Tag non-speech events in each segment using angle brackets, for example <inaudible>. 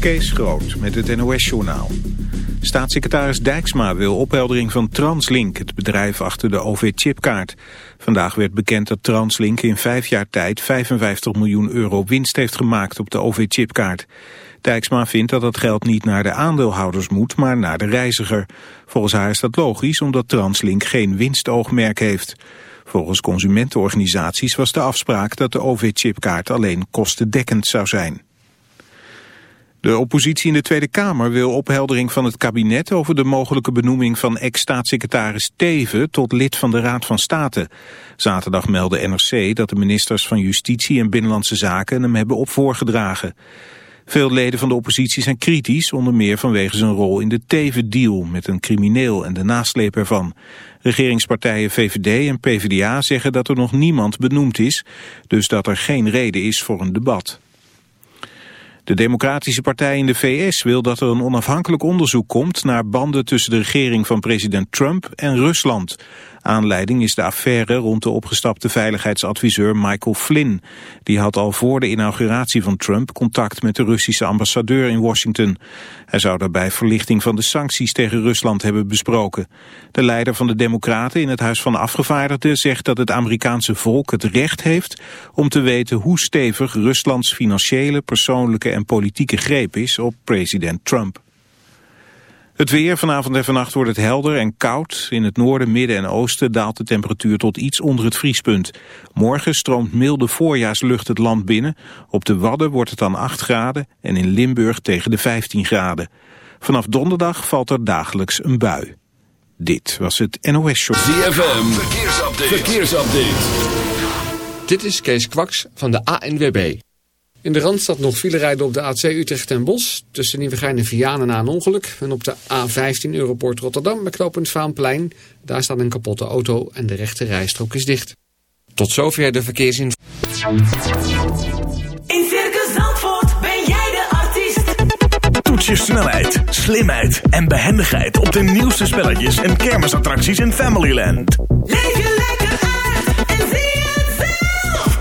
Kees Groot met het NOS-journaal. Staatssecretaris Dijksma wil opheldering van Translink, het bedrijf achter de OV-chipkaart. Vandaag werd bekend dat Translink in vijf jaar tijd 55 miljoen euro winst heeft gemaakt op de OV-chipkaart. Dijksma vindt dat dat geld niet naar de aandeelhouders moet, maar naar de reiziger. Volgens haar is dat logisch, omdat Translink geen winstoogmerk heeft. Volgens consumentenorganisaties was de afspraak dat de OV-chipkaart alleen kostendekkend zou zijn. De oppositie in de Tweede Kamer wil opheldering van het kabinet over de mogelijke benoeming van ex-staatssecretaris Teven tot lid van de Raad van State. Zaterdag meldde NRC dat de ministers van Justitie en Binnenlandse Zaken hem hebben op voorgedragen. Veel leden van de oppositie zijn kritisch, onder meer vanwege zijn rol in de Teven-deal met een crimineel en de nasleep ervan. Regeringspartijen VVD en PvdA zeggen dat er nog niemand benoemd is, dus dat er geen reden is voor een debat. De Democratische Partij in de VS wil dat er een onafhankelijk onderzoek komt naar banden tussen de regering van president Trump en Rusland. Aanleiding is de affaire rond de opgestapte veiligheidsadviseur Michael Flynn. Die had al voor de inauguratie van Trump contact met de Russische ambassadeur in Washington. Hij zou daarbij verlichting van de sancties tegen Rusland hebben besproken. De leider van de Democraten in het Huis van Afgevaardigden zegt dat het Amerikaanse volk het recht heeft om te weten hoe stevig Ruslands financiële, persoonlijke en politieke greep is op president Trump. Het weer, vanavond en vannacht wordt het helder en koud. In het noorden, midden en oosten daalt de temperatuur tot iets onder het vriespunt. Morgen stroomt milde voorjaarslucht het land binnen. Op de Wadden wordt het dan 8 graden en in Limburg tegen de 15 graden. Vanaf donderdag valt er dagelijks een bui. Dit was het NOS Show. ZFM, verkeersupdate. verkeersupdate. Dit is Kees Kwaks van de ANWB. In de Randstad nog file rijden op de A2 Utrecht en Bos. Tussen Nieuwegein en Vianen na een ongeluk. En op de A15 Europort Rotterdam bij knooppunt Vaanplein. Daar staat een kapotte auto en de rechte rijstrook is dicht. Tot zover de verkeersin. In Circus Zandvoort ben jij de artiest. Toets je snelheid, slimheid en behendigheid op de nieuwste spelletjes en kermisattracties in Familyland. Leef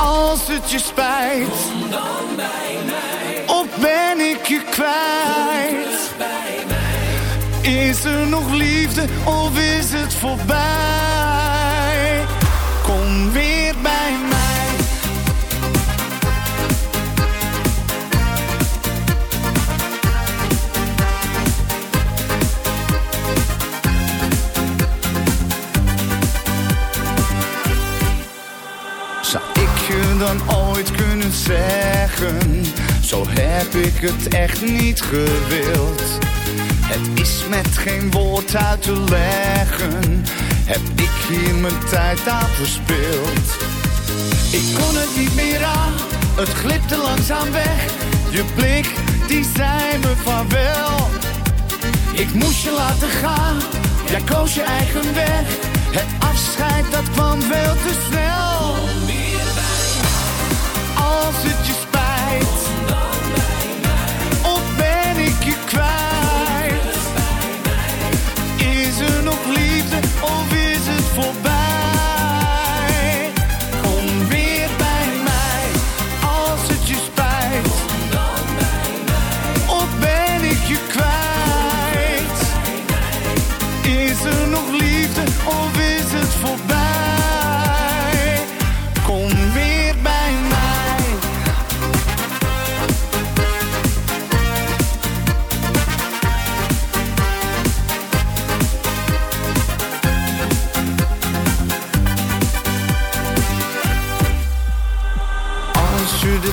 Als het je spijt, dan bij mij. of ben ik je kwijt? Is er nog liefde of is het voorbij? Ooit kunnen zeggen? Zo heb ik het echt niet gewild. Het is met geen woord uit te leggen. Heb ik hier mijn tijd aan verspild? Ik kon het niet meer aan, het glipte langzaam weg. Je blik, die zei me vaarwel. Ik moest je laten gaan, jij koos je eigen weg. Het afscheid, dat kwam veel te snel. Als het je spijt, dan ben ik je kwijt. Is er nog liefde, of is het voorbij?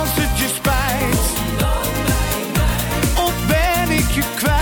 Als het je spijt, of ben ik je kwijt?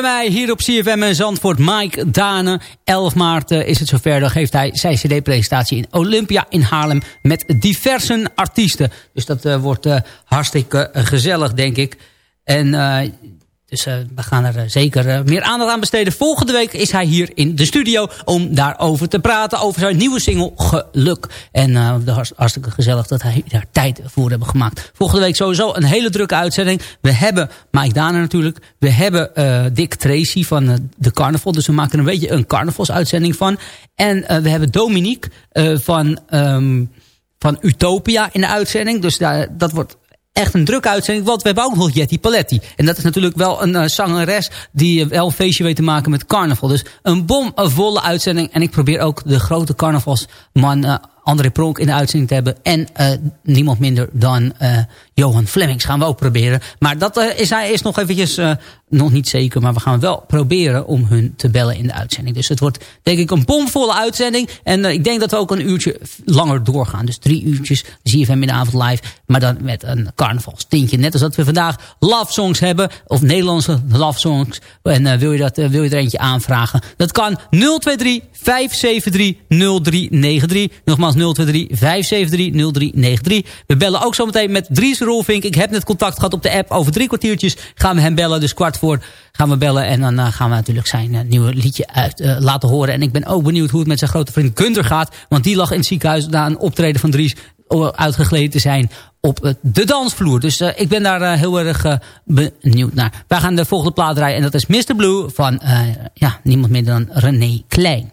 Bij mij hier op CFM en Zandvoort. Mike Dane. 11 maart eh, is het zover. Dan geeft hij zijn cd-presentatie in Olympia in Haarlem. Met diverse artiesten. Dus dat eh, wordt eh, hartstikke gezellig, denk ik. En dus eh, we gaan er eh, zeker eh, meer aandacht aan besteden. Volgende week is hij hier in de studio om daarover te praten. Over zijn nieuwe single Geluk. En hartstikke gezellig dat hij daar tijd voor hebben gemaakt. Volgende week sowieso een hele drukke uitzending. We hebben Mike Dana natuurlijk. We hebben Dick Tracy van de carnaval. Dus we maken een beetje een carnavalsuitzending van. En we hebben Dominique van, ehm, van Utopia in de uitzending. Dus daar, dat wordt echt een drukke uitzending. Want we hebben ook nog Jetty Paletti. En dat is natuurlijk wel een eh, zangeres die eh, wel een feestje weet te maken met carnaval. Dus een bomvolle uitzending. En ik probeer ook de grote carnavalsman eh, André Pronk in de uitzending te hebben. En eh, niemand minder dan Johan Flemings gaan we ook proberen. Maar dat eh, is hij is nog eventjes eh, nog niet zeker. Maar we gaan wel proberen om hun te bellen in de uitzending. Dus het wordt denk ik een bomvolle uitzending. En eh, ik denk dat we ook een uurtje langer doorgaan. Dus drie uurtjes ZFM in de avond live. Maar dan met een carnavalstintje. Net als dat we vandaag love songs hebben. Of Nederlandse love songs. En wil, je dat, wil je er eentje aanvragen? Dat kan 023 573 0393. Nogmaals 023 573 0393. We bellen ook zometeen met Dries Ik heb net contact gehad op de app. Over drie kwartiertjes gaan we hem bellen. Dus kwart voor gaan we bellen. En dan eh, gaan we natuurlijk zijn eh, nieuwe liedje uit, eh, laten horen. En ik ben ook benieuwd hoe het met zijn grote vriend Gunther gaat. Want die lag in het ziekenhuis na een optreden van Dries uitgegleden te zijn op de dansvloer. Dus ik ben daar heel erg benieuwd naar. Wij gaan de volgende plaat draaien en dat is Mr. Blue van ja, niemand minder dan René Klein.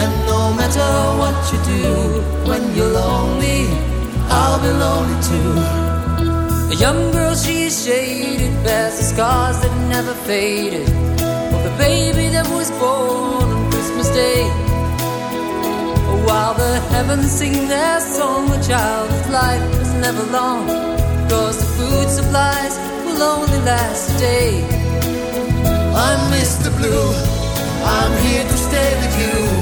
And no matter what you do, when you're lonely, I'll be lonely too. A young girl, she's shaded, bears the scars that never faded. Of the baby that was born on Christmas Day. While the heavens sing their song, the child's life is never long. Cause the food supplies will only last a day. I'm Mr. Blue, I'm here to stay with you.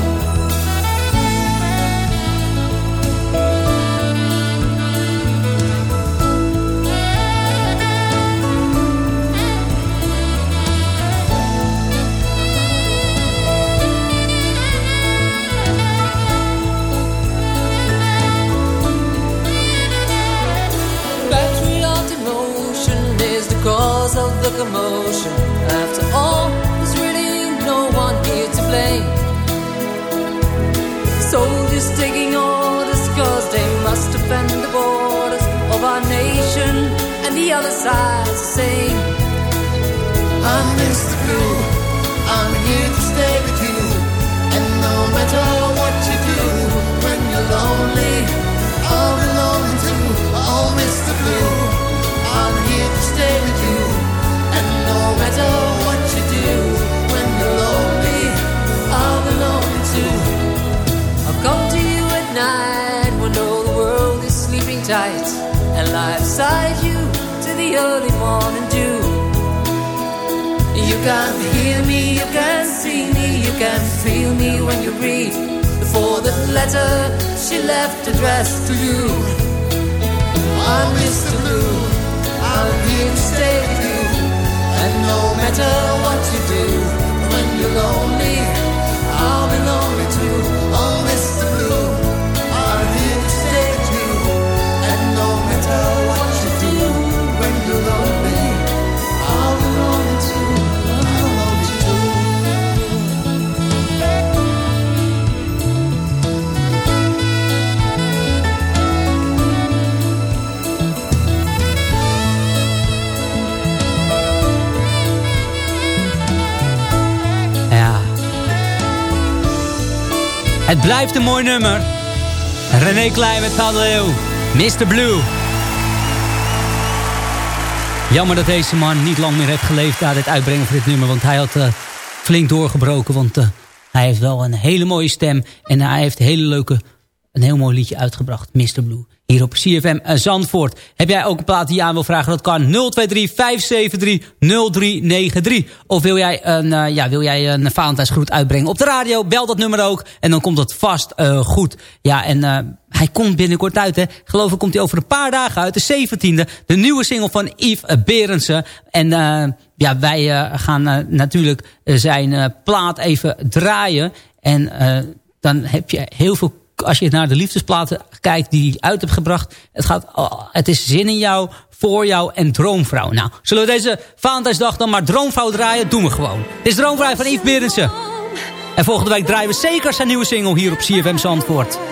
I'm Mr. Blue, I'm here to stay with you, and no matter what you do, when you're lonely, I'll be lonely too. Oh, Mr. Blue, I'm here to stay with you, and no matter what you do, when you're lonely, I'll be lonely too. I'll come to you at night when all the world is sleeping tight, and lie beside you to the early morning dew. You can hear me, you can see me, you can feel me when you read the folded letter she left addressed to you. I'm Mr. Blue, I'm here to stay with you. And no matter what you do, when you're lonely, Het blijft een mooi nummer. René Klein met Leeuw. Mr. Blue. Jammer dat deze man niet lang meer heeft geleefd na dit uitbrengen van dit nummer. Want hij had eh, flink doorgebroken. Want eh, hij heeft wel een hele mooie stem. En hij heeft hele leuke, een heel mooi liedje uitgebracht. Mr. Blue. Hier op CFM eh, Zandvoort. Heb jij ook een plaat die je aan wil vragen? Dat kan 023 573 0393. Of wil jij een, eh, ja, wil jij een Valentijnsgroet uitbrengen op de radio? Bel dat nummer ook. En dan komt dat vast eh, goed. Ja, en eh, hij komt binnenkort uit. Hè. Geloof ik komt hij over een paar dagen uit. De 17e. De nieuwe single van Yves Berendsen. En ja, wij gaan natuurlijk zijn plaat even draaien. En dan heb je heel veel als je naar de liefdesplaten kijkt die hij uit hebt gebracht. Het, gaat, het is zin in jou, voor jou en droomvrouw. Nou, zullen we deze Valentijnsdag dan maar droomvrouw draaien? Doen we gewoon. Dit is droomvrouw van Yves Berendsen. En volgende week draaien we zeker zijn nieuwe single hier op CFM Zandvoort.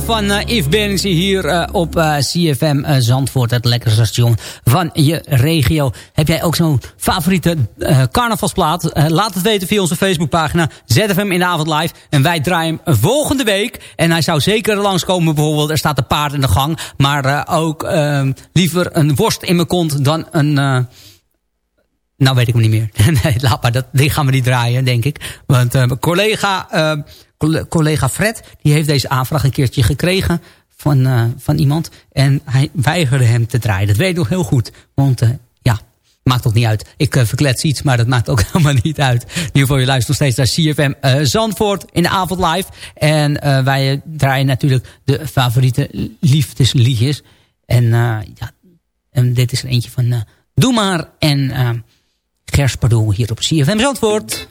Van uh, Yves Berningse hier uh, op uh, CFM Zandvoort. Het lekkere station van je regio. Heb jij ook zo'n favoriete carnavalsplaat? laat het weten via onze Facebookpagina. ZFM in de avond live. En wij draaien hem volgende week. En hij zou zeker langskomen bijvoorbeeld. Er staat een paard in de gang. Maar ook ehm, liever een worst in mijn kont dan een... Nou weet ik hem niet meer. <laughs> nee, laat maar. Dat, die gaan we niet draaien, denk ik. Want uh, collega, collega Fred, die heeft deze aanvraag een keertje gekregen van, uh, van iemand. En hij weigerde hem te draaien. Dat weet ik nog heel goed. Want ja, maakt ook niet uit. Ik verklets iets, maar dat maakt ook <laughs> helemaal niet uit. In ieder geval, je luistert nog steeds naar CFM Zandvoort in de avond live. En wij draaien natuurlijk de favoriete liefdesliedjes. En ja, en dit is er eentje van Doe maar. En Gers Pardoel hier op CFM Zandvoort.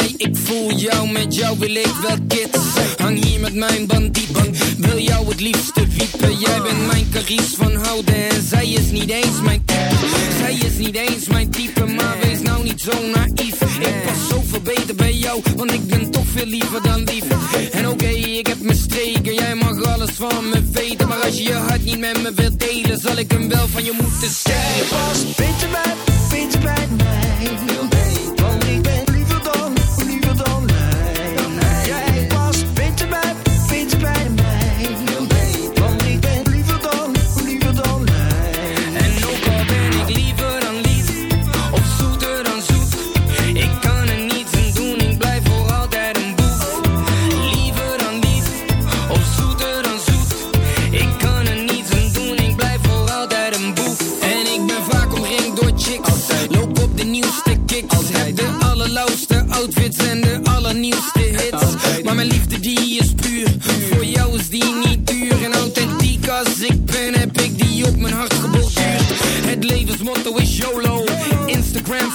Ik voel jou, met jou wil ik wel kids. Hang hier met mijn bandiet, wil jou het liefste wiepen. Jij bent mijn caries van houden en zij is niet eens mijn type. Zij is niet eens mijn type, maar wees nou niet zo naïef. Ik pas zoveel beter bij jou, want ik ben toch veel liever dan lief. En oké, ik heb mijn streken, jij mag alles van me weten. Maar als je je hart niet met me wilt delen, zal ik hem wel van je moeten stelen. Jij was beter bij, beter bij mij.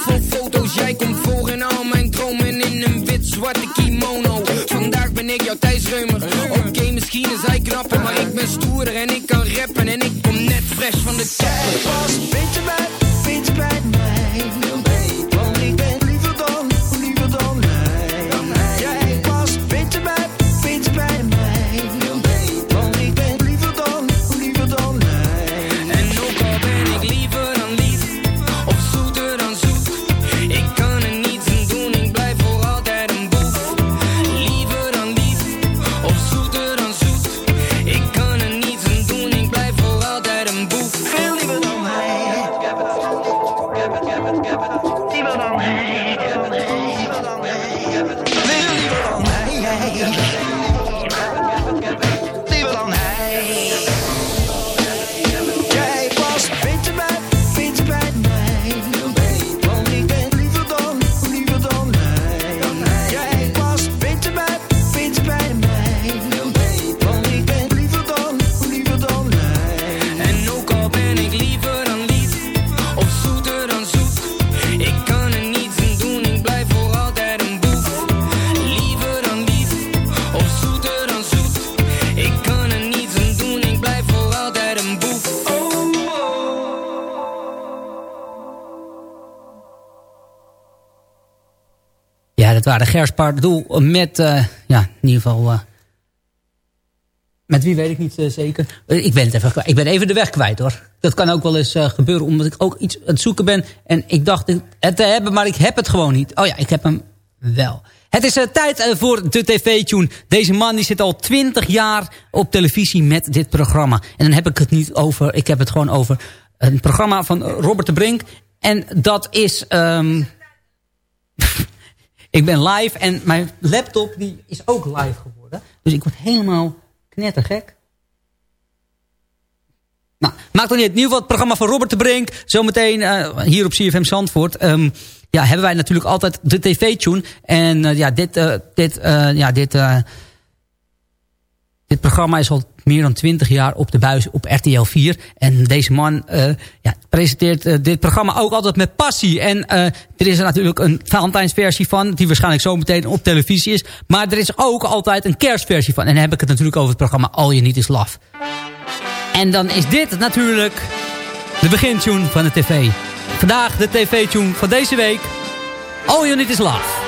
Vol foto's. Jij komt voor in al mijn dromen in een wit-zwarte kimono. Vandaag ben ik jouw Thijs Reumer. Oké, misschien is hij knapper, maar ik ben stoerder en ik kan rappen. En ik kom net fresh van de Jij kapper. was beter bij, waren Gers Pardoel met, eh, ja, in ieder geval... eh, met wie weet ik niet eh, zeker. Ik ben het even. Ik ben even de weg kwijt hoor. Dat kan ook wel eens gebeuren omdat ik ook iets aan het zoeken ben. En ik dacht het te hebben, maar ik heb het gewoon niet. Oh ja, ik heb hem wel. Het is tijd voor de tv-tune. Deze man die zit al twintig jaar op televisie met dit programma. En dan heb ik het niet over, ik heb het gewoon over een programma van Robert de Brink. En dat is... ehm, ik ben live en mijn laptop die is ook live geworden. Dus ik word helemaal knettergek. Nou, maakt toch niet. In ieder geval het programma van Robert de Brink. Zometeen eh, hier op CFM Zandvoort. Ehm, ja, hebben wij natuurlijk altijd de tv-tune. En eh, ja, dit, eh, dit, ja, dit, Dit programma is al meer dan 20 jaar op de buis op RTL 4. En deze man uh, ja, presenteert uh, dit programma ook altijd met passie. En uh, er is er natuurlijk een Valentijnsversie van... die waarschijnlijk zo meteen op televisie is. Maar er is ook altijd een kerstversie van. En dan heb ik het natuurlijk over het programma All You Need Is Love. En dan is dit natuurlijk de begintune van de tv. Vandaag de tv-tune van deze week. All You Need Is Love.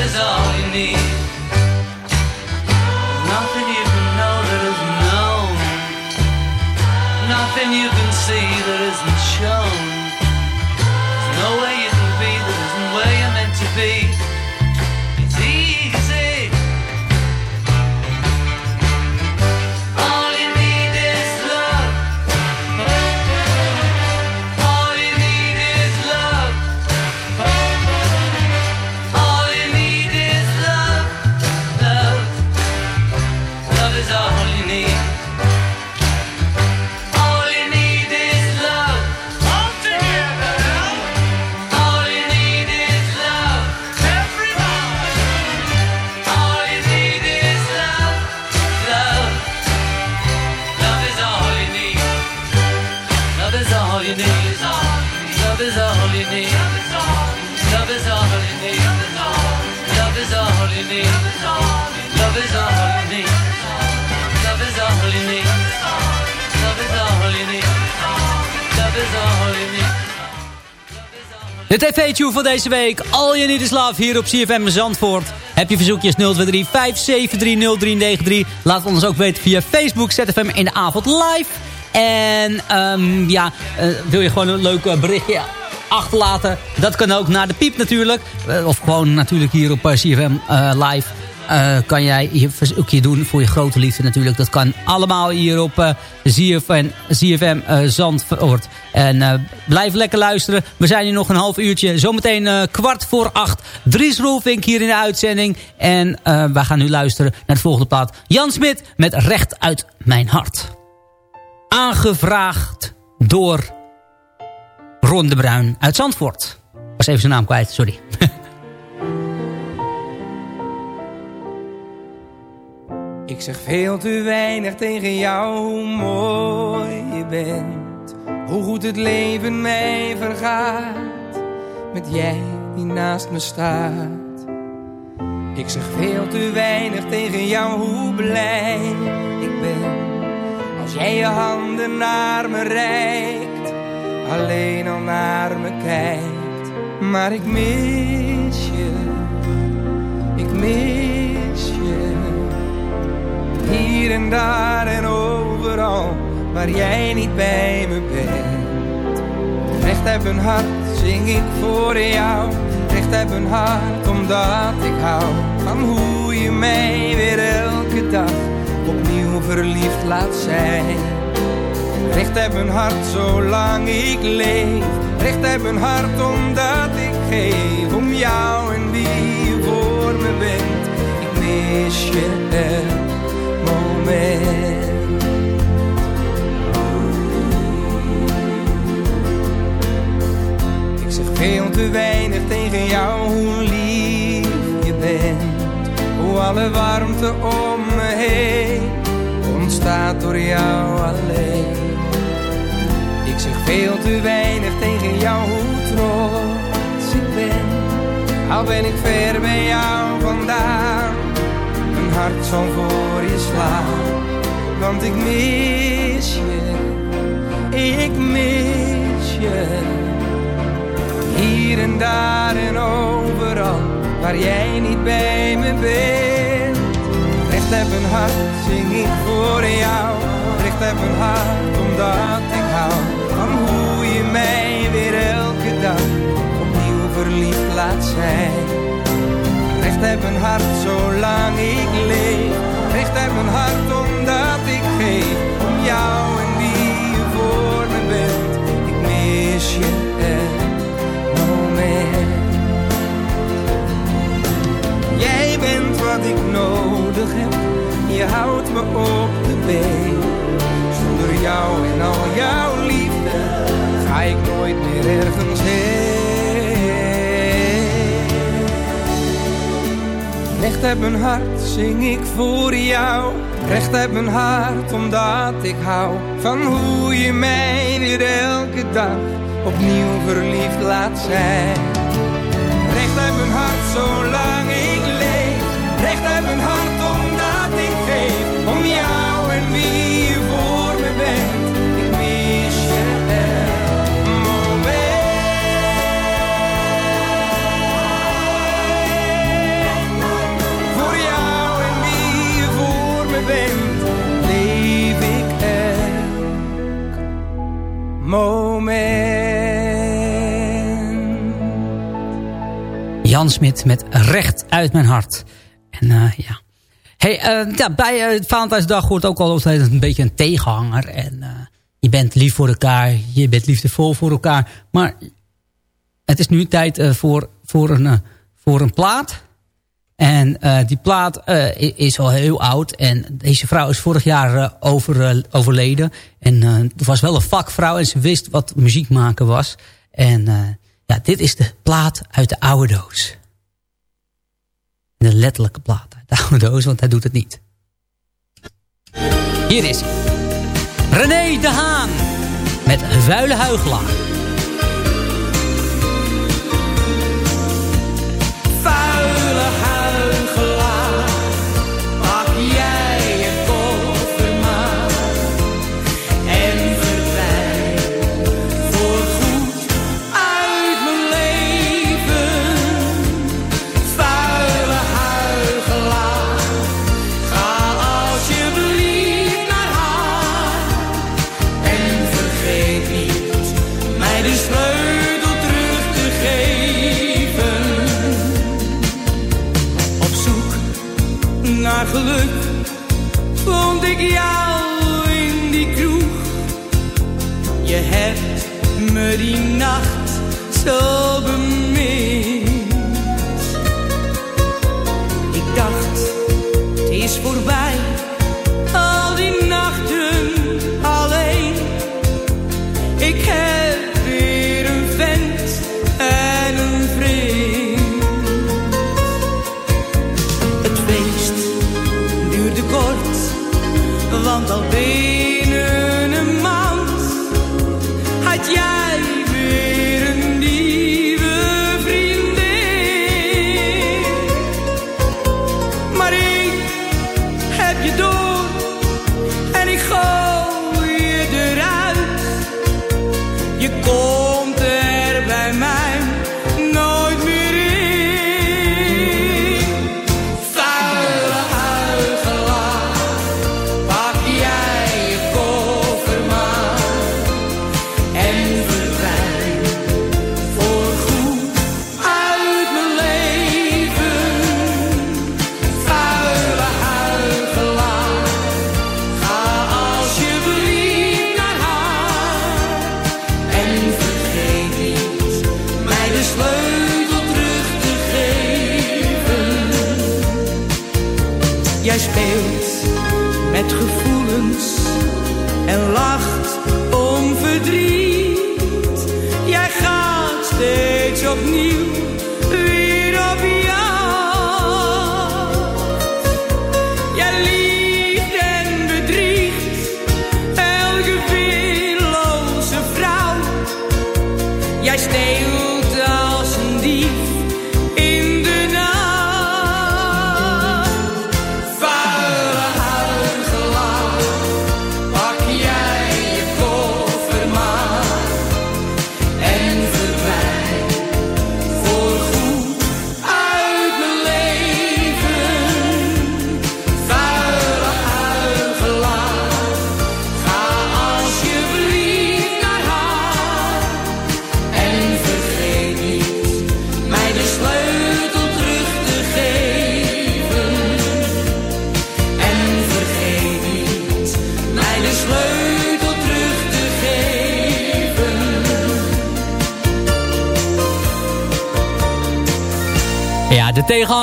Is all you need. Tv-tune van deze week. All You Need Is Love hier op CFM Zandvoort. Heb je verzoekjes 023 573 0393. Laat ons ook weten via Facebook. ZFM in de avond live. En ehm, ja, eh, wil je gewoon een leuk eh, berichtje achterlaten? Dat kan ook naar de piep natuurlijk. Eh, of gewoon natuurlijk hier op CFM live. Eh, kan jij je doen voor je grote liefde natuurlijk. Dat kan allemaal hier op eh ZFM, ZFM eh, Zandvoort. En eh, blijf lekker luisteren. We zijn hier nog een half uurtje. Zometeen eh, kwart voor acht. Dries Roelvink hier in de uitzending. En wij gaan nu luisteren naar het volgende plaat. Jan Smit met Recht uit mijn hart. Aangevraagd door Ron de Bruin uit Zandvoort. Was even zijn naam kwijt, sorry. <laughs> Ik zeg veel te weinig tegen jou hoe mooi je bent. Hoe goed het leven mij vergaat. Met jij die naast me staat. Ik zeg veel te weinig tegen jou hoe blij ik ben. Als jij je handen naar me reikt. Alleen al naar me kijkt. Maar ik mis je. Ik mis je. Hier en daar en overal waar jij niet bij me bent. Recht uit mijn hart zing ik voor jou. Recht uit mijn hart omdat ik hou van hoe je mij weer elke dag opnieuw verliefd laat zijn. Recht uit mijn hart zolang ik leef. Recht uit mijn hart omdat ik geef om jou en wie voor me bent. Ik mis je elk Ik zeg veel te weinig tegen jou hoe lief je bent. Hoe alle warmte om me heen ontstaat door jou alleen. Ik zeg veel te weinig tegen jou hoe trots ik ben. Al ben ik ver bij jou vandaan. Hart zal voor je slaan. Want ik mis je. Ik mis je. Hier en daar en overal. Waar jij niet bij me bent. Recht uit mijn hart zing ik voor jou. Recht uit mijn hart omdat ik hou van hoe je mij weer elke dag opnieuw verliefd laat zijn. Recht uit mijn hart zolang ik leef. Recht uit mijn hart omdat ik geef om jou en wie je voor me bent. Ik mis je elk moment. Jij bent wat ik nodig heb. Je houdt me op de been. Zonder jou en al jouw liefde ga ik nooit meer ergens heen. Recht uit mijn hart zing ik voor jou. Recht uit mijn hart omdat ik hou van hoe je mij weer elke dag opnieuw verliefd laat zijn. Recht uit mijn hart zolang ik leef. Recht uit mijn hart moment. Jan Smit met Recht uit mijn hart. En eh, ja. Hey, eh, ja, bij uh, Valentijnsdag hoort ook al altijd een beetje een tegenhanger. En je bent lief voor elkaar, je bent liefdevol voor elkaar. Maar het is nu tijd voor, voor, een, voor een plaat. En eh, die plaat eh, is al heel oud. En deze vrouw is vorig jaar eh, over, overleden. En het was wel een vakvrouw en ze wist wat muziek maken was. En ja, dit is de plaat uit de oude doos. De letterlijke plaat uit de oude doos, want hij doet het niet. Hier is hij. René de Haan met Vuile Huigelaar.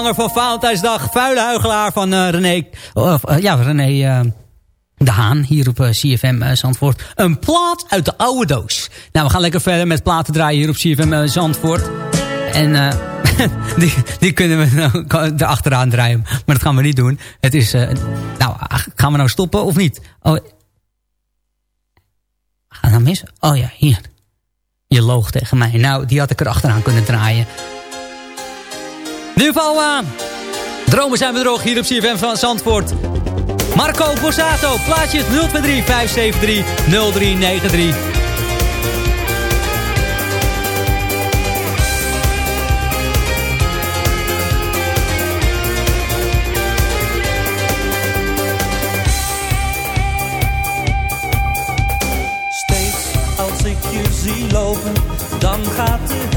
Tegenhanger van Valentijnsdag. Vuile huigelaar van eh, René... Of, eh, ja, René... eh, de Haan, hier op CFM Zandvoort. Een plaat uit de oude doos. Nou, we gaan lekker verder met platen draaien hier op CFM Zandvoort. En <laughs> die, die kunnen we nou erachteraan draaien. Maar dat gaan we niet doen. Het is... nou, gaan we nou stoppen of niet? Oh, we nou mis? Oh ja, hier. Je loog tegen mij. Nou, die had ik erachteraan kunnen draaien. Eh, dromen zijn bedrog hier op CFM van Zandvoort. Marco Borsato, plaatjes 023 573 0393. Steeds als ik je zie lopen, dan gaat de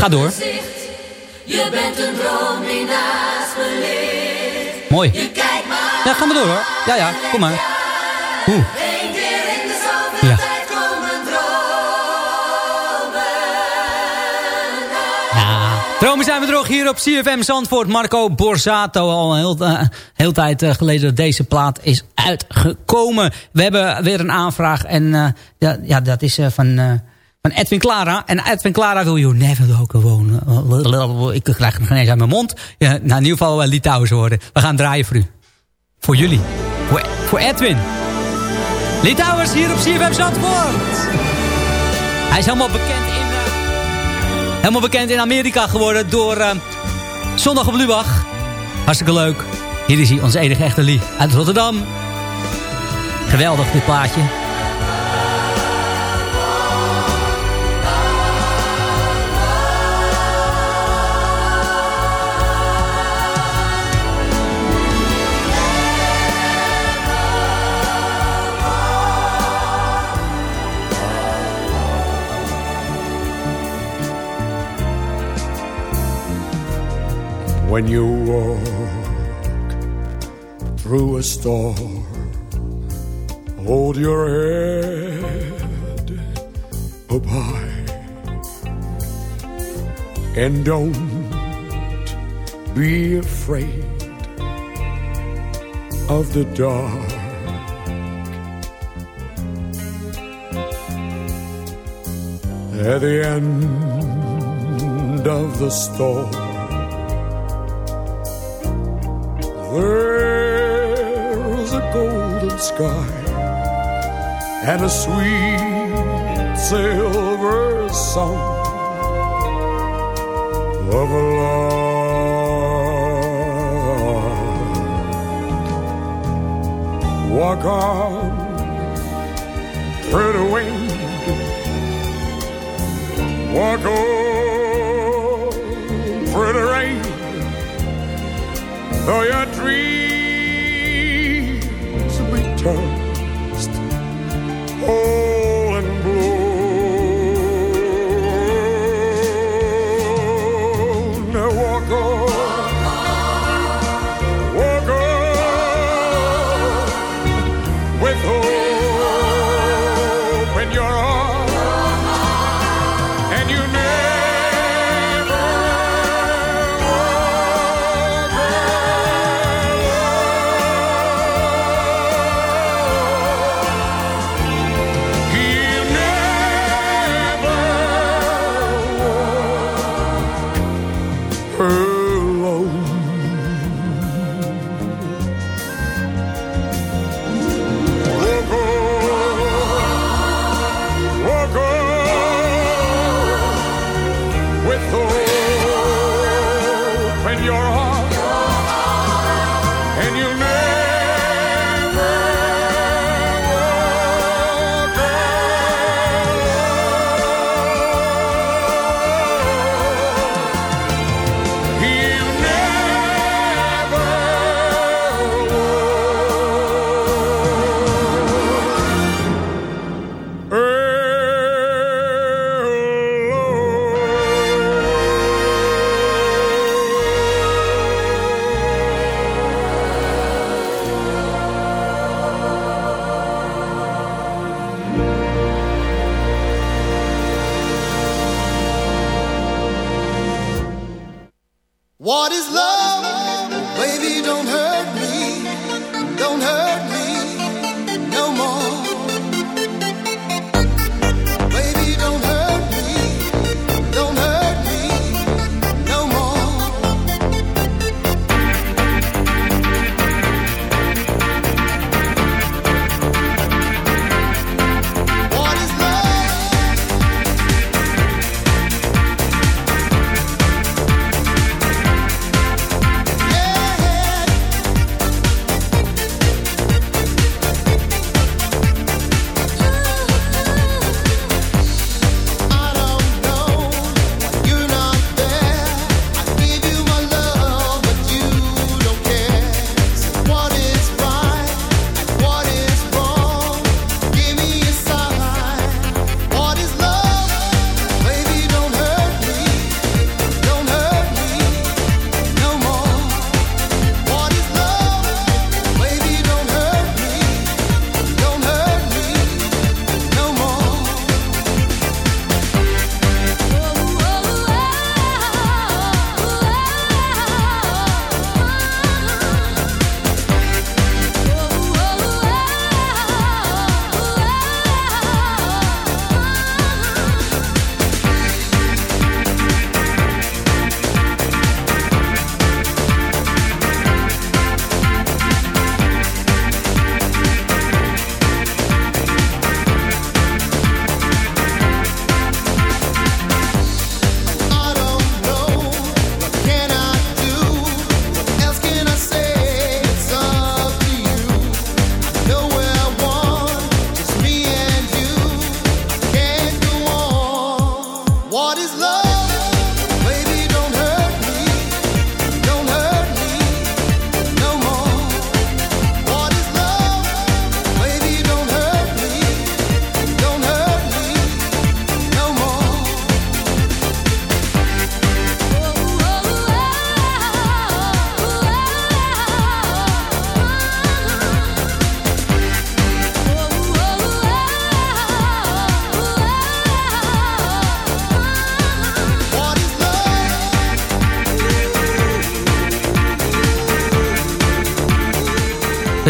Ga door. Je bent een droom die naast me ligt. Mooi. Je kijkt me Ja, gaan we door hoor. Ja, ja, kom maar. Oeh. Ja. Ja. Dromen zijn we droog hier op CFM Zandvoort. Marco Borsato, al een heel, eh, heel tijd eh, geleden dat deze plaat is uitgekomen. We hebben weer een aanvraag en eh, ja, ja, dat is van, van Edwin Clara. En Edwin Clara wil you never walk alone. Ik krijg nog eens uit mijn mond. Ja, nou, in ieder geval Litouwers worden. We gaan draaien voor u. Voor jullie. Voor, Edwin. Litouwers hier op CFM Zandvoort. Hij is helemaal bekend in, eh, helemaal bekend in Amerika geworden door eh, Zondag op Lubach. Hartstikke leuk. Hier is hij, onze enige echte Lee uit Rotterdam. Geweldig dit plaatje. When you walk through a storm, hold your head up high and don't be afraid of the dark. At the end of the storm, There's a golden sky and a sweet silver song of love. Walk on through the wind, walk on through the rain. Though your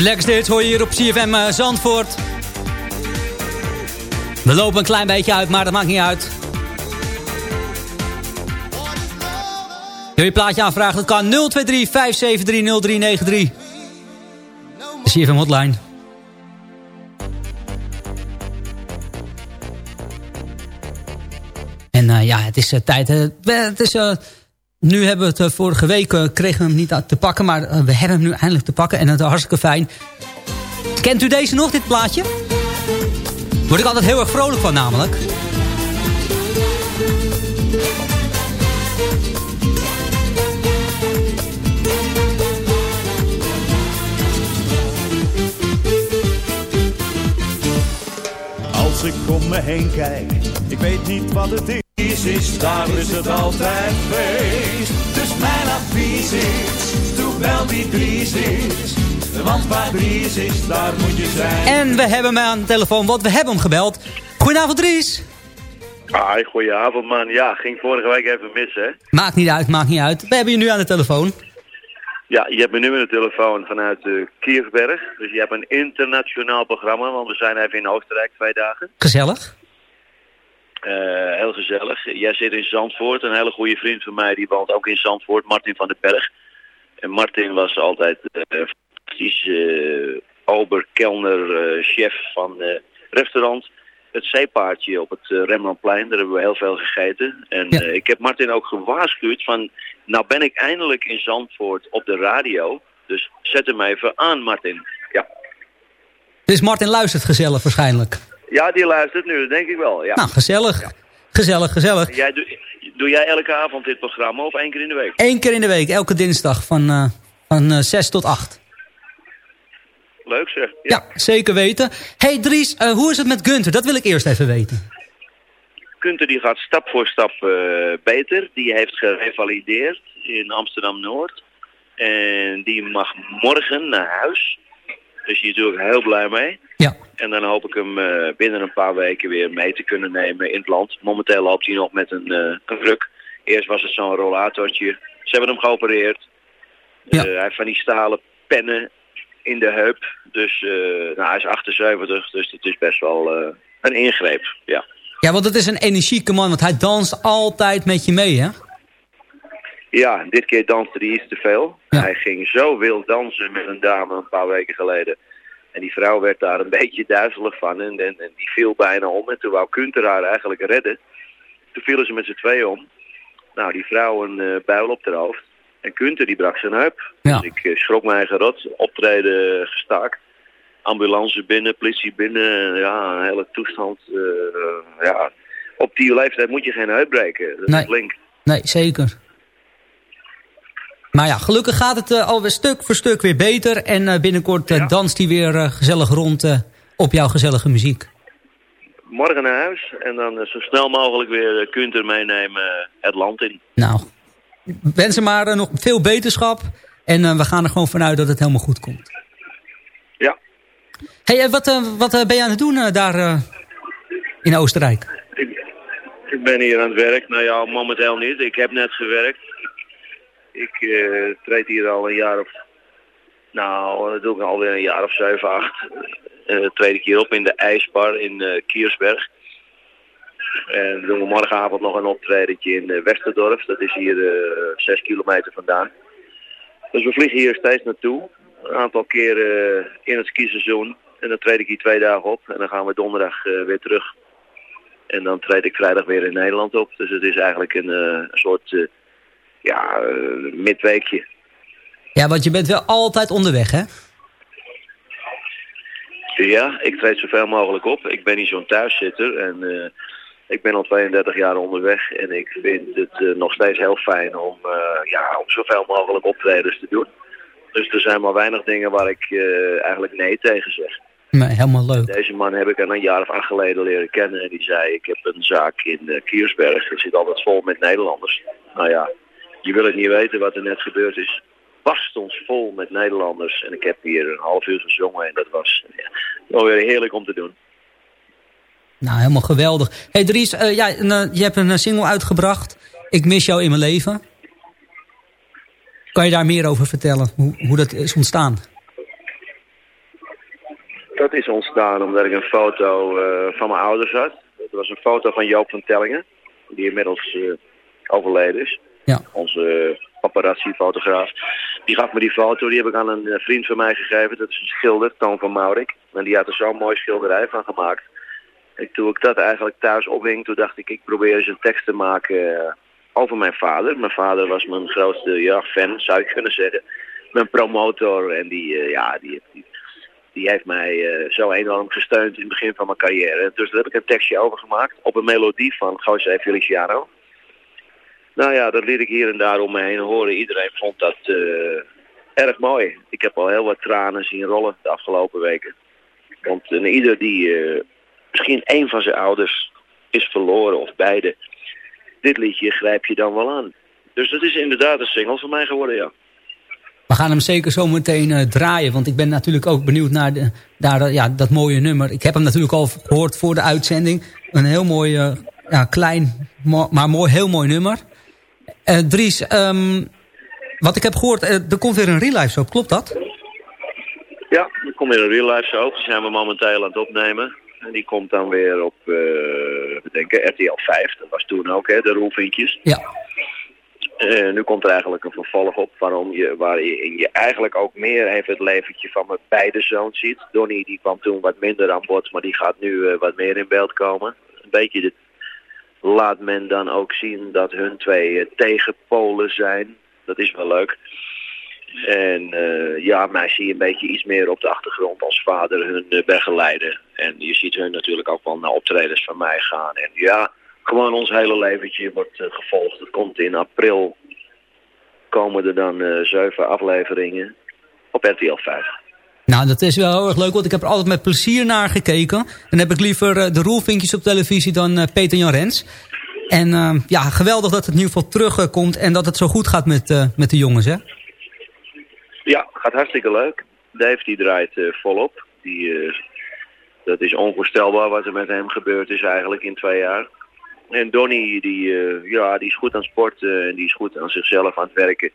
De lekkerste hits hoor je hier op CFM eh, Zandvoort. We lopen een klein beetje uit, maar dat maakt niet uit. Wil je plaatje aanvragen? Dat kan 023 573 0393. De CFM hotline. En eh, ja, het is eh, tijd. het is, nu hebben we het eh, vorige week eh, kregen hem niet te pakken, maar eh, we hebben hem nu eindelijk te pakken. En dat is hartstikke fijn. Kent u deze nog, dit plaatje? Word ik altijd heel erg vrolijk van namelijk. Als ik om me heen kijk, ik weet niet wat het is, is daar is het altijd feest. Dus mijn advies is, doe wel wie Dries is. Want waar Dries is, daar moet je zijn. En we hebben hem aan de telefoon, want we hebben hem gebeld. Goedenavond Dries. Hi, goedenavond man. Ja, ging vorige week even mis hè. Maakt niet uit, maakt niet uit. We hebben je nu aan de telefoon. Ja, je hebt me nu in de telefoon vanuit uh, Kiersberg. Dus je hebt een internationaal programma, want we zijn even in Oostenrijk twee dagen. Gezellig. Eh, heel gezellig. Jij zit in Zandvoort. Een hele goede vriend van mij, die woont ook in Zandvoort, Martin van den Berg. En Martin was altijd eh fantastisch uh, ober, kelner, eh, chef van eh, restaurant het zeepaardje op het Rembrandtplein. Daar hebben we heel veel gegeten. En ja. uh, ik heb Martin ook gewaarschuwd van... nou ben ik eindelijk in Zandvoort op de radio. Dus zet hem even aan, Martin. Ja. Dus Martin luistert gezellig waarschijnlijk. Ja, die luistert nu, denk ik wel. Ja. Nou, gezellig. Ja. Gezellig, gezellig. Jij, doe, doe jij elke avond dit programma of één keer in de week? Eén keer in de week, elke dinsdag van, uh, van 6 tot 8. Leuk zeg. Ja, ja zeker weten. hey Dries, uh, hoe is het met Gunther? Dat wil ik eerst even weten. Gunther die gaat stap voor stap beter. Die heeft gerevalideerd in Amsterdam-Noord. En die mag morgen naar huis. Dus hier natuurlijk heel blij mee. Ja. En dan hoop ik hem uh, binnen een paar weken weer mee te kunnen nemen in het land. Momenteel loopt hij nog met een, een ruk. Eerst was het zo'n rollatortje. Ze hebben hem geopereerd. Ja. hij heeft van die stalen pennen in de heup. Dus uh, nou, hij is 78, dus het is best wel uh, een ingreep, ja. Ja, want het is een energieke man, want hij danst altijd met je mee, hè? Ja, dit keer danste hij iets te veel. Ja. Hij ging zo wild dansen met een dame een paar weken geleden. En die vrouw werd daar een <laughs> beetje duizelig van en, en, en die viel bijna om. En toen wou Kunter haar eigenlijk redden. Toen vielen ze met z'n tweeën om. Nou, die vrouw een uh, buil op haar hoofd. En Kunter die brak zijn heup. Ja. Dus ik uh, schrok mij gerot. Optreden gestaakt. Ambulance binnen, politie binnen. Ja, een hele toestand. Uh, ja. Op die leeftijd moet je geen heup breken. Dat nee. is. Nee, zeker. Maar ja, gelukkig gaat het uh, alweer stuk voor stuk weer beter. En uh, binnenkort ja. danst hij weer gezellig rond op jouw gezellige muziek. Morgen naar huis. En dan zo snel mogelijk weer Kunter meenemen het land in. Nou, wensen maar nog veel beterschap. En we gaan er gewoon vanuit dat het helemaal goed komt. Ja. hey, wat, wat ben je aan het doen daar in Oostenrijk? Ik, ik, ben hier aan het werk. Nou ja, momenteel niet. Ik heb net gewerkt. Ik, ik treed hier al een jaar of... Nou, dat doe ik alweer een jaar of zeven, acht. tweede keer op in de ijsbar in Kiersberg. En doen we morgenavond nog een optredentje in Westerdorf. Dat is hier zes kilometer vandaan. Dus we vliegen hier steeds naartoe. Een aantal keren in het skiseizoen. En dan treed ik hier twee dagen op. En dan gaan we donderdag weer terug. En dan treed ik vrijdag weer in Nederland op. Dus het is eigenlijk een, een soort ja, midweekje. Ja, want je bent wel altijd onderweg, hè? Ja, ik treed zoveel mogelijk op. Ik ben niet zo'n thuiszitter. En ik ben al 32 jaar onderweg en ik vind het uh, nog steeds heel fijn om, uh, ja, om zoveel mogelijk optredens te doen. Dus er zijn maar weinig dingen waar ik eigenlijk nee tegen zeg. Helemaal leuk. Deze man heb ik een jaar of acht geleden leren kennen en die zei ik heb een zaak in Kiersberg. Het zit altijd vol met Nederlanders. Nou ja, je wil het niet weten wat er net gebeurd is. Past ons vol met Nederlanders en ik heb hier een half uur gezongen en dat was ja, wel weer heerlijk om te doen. Nou, helemaal geweldig. hey Dries, uh, ja, uh, je hebt een single uitgebracht. Ik mis jou in mijn leven. Kan je daar meer over vertellen? Hoe, hoe dat is ontstaan? dat is ontstaan omdat ik een foto eh, van mijn ouders had. Dat was een foto van Joop van Tellingen, die inmiddels eh, overleden is. Ja. Onze paparazzi-fotograaf. Die gaf me die foto, die heb ik aan een eh, vriend van mij gegeven. Dat is een schilder, Toon van Maurik. En die had er zo'n mooi schilderij van gemaakt. En toen ik dat eigenlijk thuis ophing, toen dacht ik, ik probeer eens een tekst te maken eh, over mijn vader. Mijn vader was mijn grootste ja, fan, zou ik kunnen zeggen. Mijn promotor en die, eh, ja, die, die, heeft mij eh, zo enorm gesteund in het begin van mijn carrière. Dus daar heb ik een tekstje over gemaakt op een melodie van José Feliciano. Nou ja, dat liet ik hier en daar om me heen horen. Iedereen vond dat eh, erg mooi. Ik heb al heel wat tranen zien rollen de afgelopen weken. Want eh, ieder die eh, misschien één van zijn ouders is verloren of beide, dit liedje grijp je dan wel aan. Dus dat is inderdaad een single van mij geworden, ja. We gaan hem zeker zo meteen draaien. Want ik ben natuurlijk ook benieuwd naar, de, naar eh, ja, dat mooie nummer. Ik heb hem natuurlijk al gehoord voor de uitzending. Een heel mooi, ja, klein, maar mooi, heel mooi nummer. Eh, Dries, ehm, wat ik heb gehoord, eh, er komt weer een real life show. Klopt dat? Ja, er komt weer een real life show. Die zijn we momenteel aan het opnemen. En die komt dan weer op, eh we denken, RTL 5. Dat was toen ook, hè, de roelvinkjes. Ja. Nu komt er eigenlijk een vervolg op waarom je, waarin je eigenlijk ook meer even het leventje van mijn beide zoons ziet. Donnie die kwam toen wat minder aan bod, maar die gaat nu wat meer in beeld komen. Een beetje de, laat men dan ook zien dat hun twee eh, tegenpolen zijn. Dat is wel leuk. En eh, ja, mij zie je een beetje iets meer op de achtergrond als vader hun eh, begeleiden. En je ziet hun natuurlijk ook wel naar optredens van mij gaan. En ja, gewoon ons hele leventje wordt gevolgd. Het komt in april. Komen er dan zeven afleveringen op RTL 5. Nou, dat is wel heel erg leuk, want ik heb er altijd met plezier naar gekeken. Dan heb ik liever eh, de roelvinkjes op televisie dan eh, Peter Jan Rens. En eh, ja, geweldig dat het in ieder geval terugkomt en dat het zo goed gaat met, eh, met de jongens, hè? Ja, gaat hartstikke leuk. Dave die draait eh, volop. Die, dat is onvoorstelbaar wat er met hem gebeurd is eigenlijk in twee jaar. En Donny, die, ja, die is goed aan sporten en die is goed aan zichzelf aan het werken.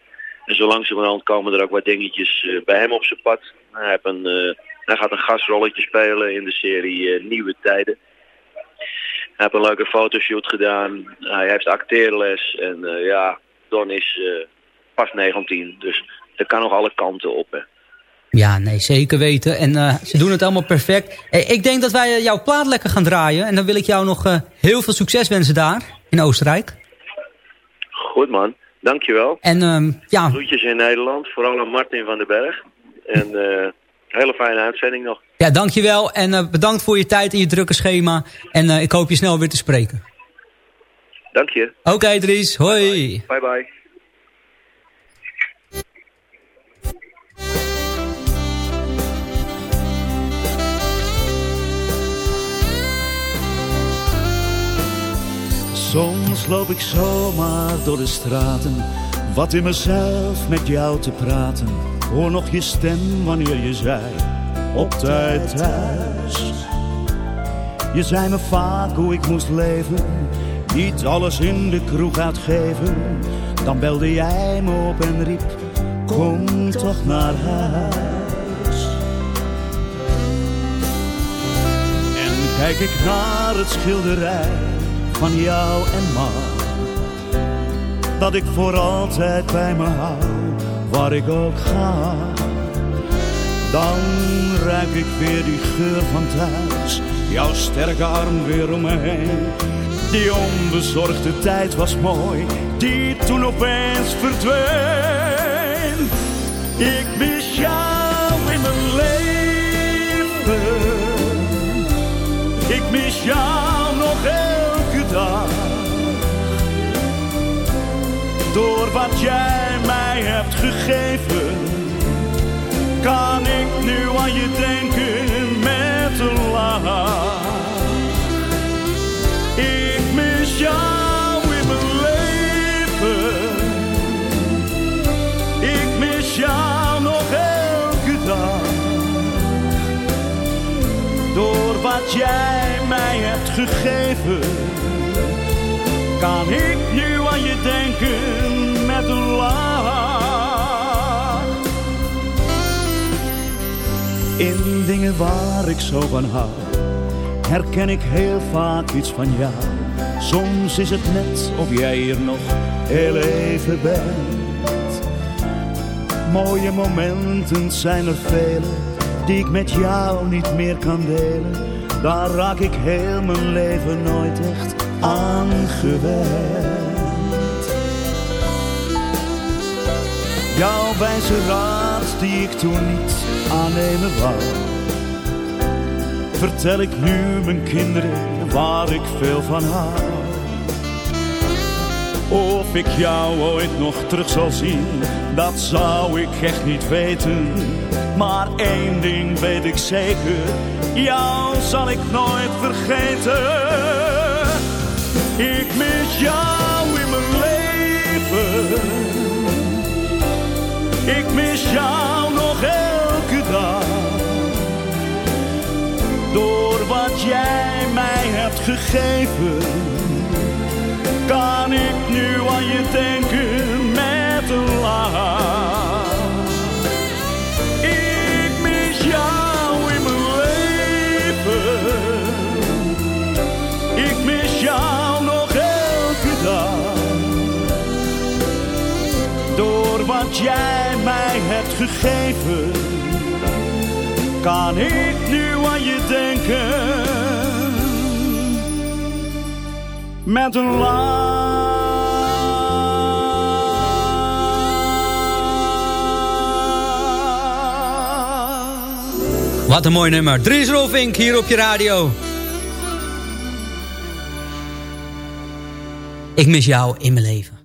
En zo langzamerhand komen er ook wat dingetjes bij hem op zijn pad. Hij, heeft een, eh, hij gaat een gastrolletje spelen in de serie eh, Nieuwe Tijden. Hij heeft een leuke fotoshoot gedaan. Hij heeft acteerles. En eh, ja, Don is pas 19. Dus er kan nog alle kanten op. Hè. Ja, nee, zeker weten. En ze doen het allemaal perfect. Hey, ik denk dat wij jouw plaat lekker gaan draaien. En dan wil ik jou nog heel veel succes wensen daar, in Oostenrijk. Goed man, dankjewel. En ehm, ja, Groetjes in Nederland, vooral aan Martin van den Berg. En eh hele fijne uitzending nog. ja dankjewel. En eh, bedankt voor je tijd en je drukke schema. En eh, ik hoop je snel weer te spreken. Dank je. Oké, Dries. Hoi. Bye bye. Soms loop ik zomaar door de straten, wat in mezelf met jou te praten. Hoor nog je stem wanneer je zei, op tijd thuis. Je zei me vaak hoe ik moest leven, niet alles in de kroeg uitgeven. Dan belde jij me op en riep, kom toch naar huis. En kijk ik naar het schilderij van jou en ma. Dat ik voor altijd bij me hou, waar ik ook ga. Dan ruik ik weer die geur van thuis, jouw sterke arm weer om me heen. Die onbezorgde tijd was mooi, die toen opeens verdween. Ik mis jou in mijn leven. Ik mis jou nog elke dag. Door wat jij mij hebt gegeven, kan ik nu aan je denken met een lach. Ik mis jou in mijn leven. Ik mis jou nog elke dag. Door wat jij mij hebt gegeven, kan ik nu aan je denken In dingen waar ik zo van hou, herken ik heel vaak iets van jou. Soms is het net of jij hier nog heel even bent. Mooie momenten zijn er vele, die ik met jou niet meer kan delen. Daar raak ik heel mijn leven nooit echt aan gewend. Jouw wijze raad die ik toen niet aannemen wou. Vertel ik nu mijn kinderen waar ik veel van hou. Of ik jou ooit nog terug zal zien, dat zou ik echt niet weten. Maar één ding weet ik zeker, jou zal ik nooit vergeten. Ik mis jou Ik mis jou nog elke dag. Door wat jij mij hebt gegeven, kan ik nu aan je denken met een lach. Ik mis jou in mijn leven. Ik mis jou nog elke dag. Door wat jij mij hebt gegeven, kan ik nu aan je denken. Met een Wat een mooi nummer. Dries Rolfink hier op je radio. Ik mis jou in mijn leven.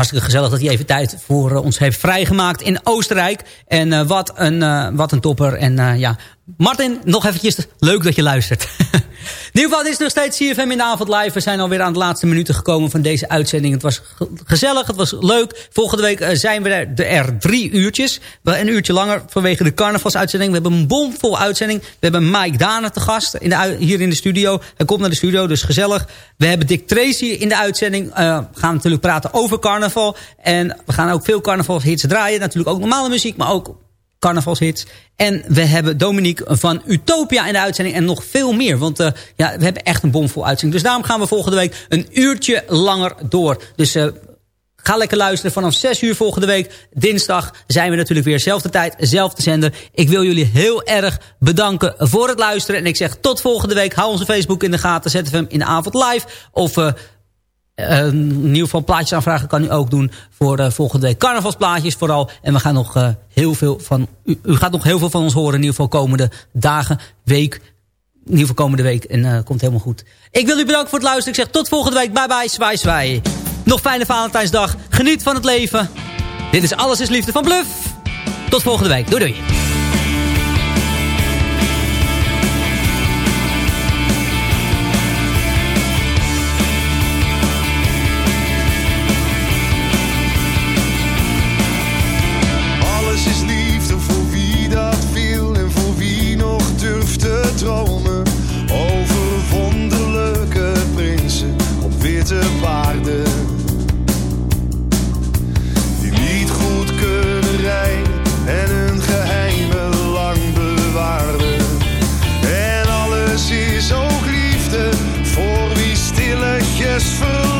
Hartstikke gezellig dat hij even tijd voor eh, ons heeft vrijgemaakt in Oostenrijk. En uh, wat, een, uh, wat een topper. En ja, Martin, nog eventjes leuk dat je luistert. <laughs> in ieder geval, is nog steeds CFM in de avond live. We zijn alweer aan de laatste minuten gekomen van deze uitzending. Het was gezellig, het was leuk. Volgende week zijn we er, er drie uurtjes. Een uurtje langer vanwege de carnavalsuitzending. We hebben een bomvol uitzending. We hebben Mike Dane te gast in de, hier in de studio. Hij komt naar de studio, dus gezellig. We hebben Dick Tracy in de uitzending. Uh, we gaan natuurlijk praten over carnaval. En we gaan ook veel carnavalshits draaien. Natuurlijk ook normale muziek, maar ook carnavalshits. En we hebben Dominique van Utopia in de uitzending en nog veel meer. Want uh, ja, we hebben echt een bomvol uitzending. Dus daarom gaan we volgende week een uurtje langer door. Dus uh, ga lekker luisteren. Vanaf 6 uur volgende week, dinsdag, zijn we natuurlijk weer zelfde tijd, zelfde zender. Ik wil jullie heel erg bedanken voor het luisteren. En ik zeg tot volgende week. Hou onze Facebook in de gaten. Zet hem in de avond live. Of... Uh, in ieder geval plaatjes aanvragen kan u ook doen voor uh, volgende week. Carnavalsplaatjes vooral. En we gaan nog uh, heel veel van... U, gaat nog heel veel van ons horen. In ieder geval komende dagen, week. In ieder geval komende week. En komt helemaal goed. Ik wil u bedanken voor het luisteren. Ik zeg tot volgende week. Bye bye, zwaai zwaai. Nog fijne Valentijnsdag. Geniet van het leven. Dit is Alles is Liefde van Bluff. Tot volgende week. Doei doei. successful